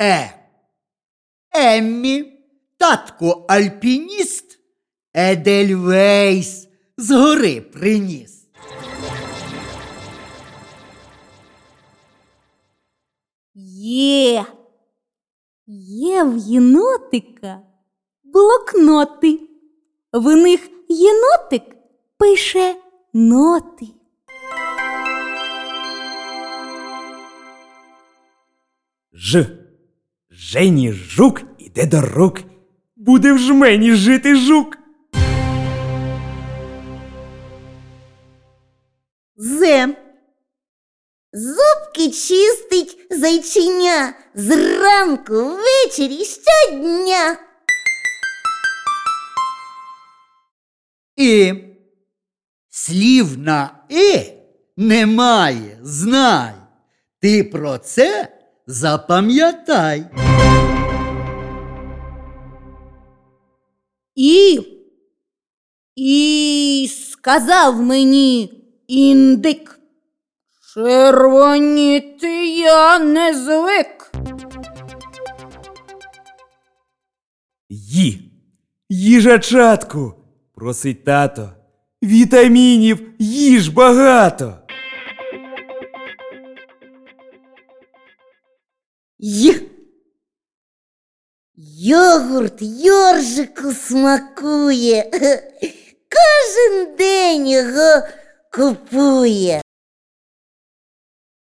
Е. Еммі, татко альпініст, Едельвейс з гори приніс. Є. Є в єнотика блокноти. В них єнотик пише ноти. Ж. Жені жук іде до рук. Буде в жмені жити жук. Зе. Зубки чистить зайчиня зранку, ввечері, щодня. І слів на «і» немає, знай. Ти про це запам'ятай. І. І сказав мені індик. Червоніти я не звик. Ї. Їжачатку. Просить тато. Вітамінів їж багато. Й. Йогурт йоржику смакує. Кожен день його купує.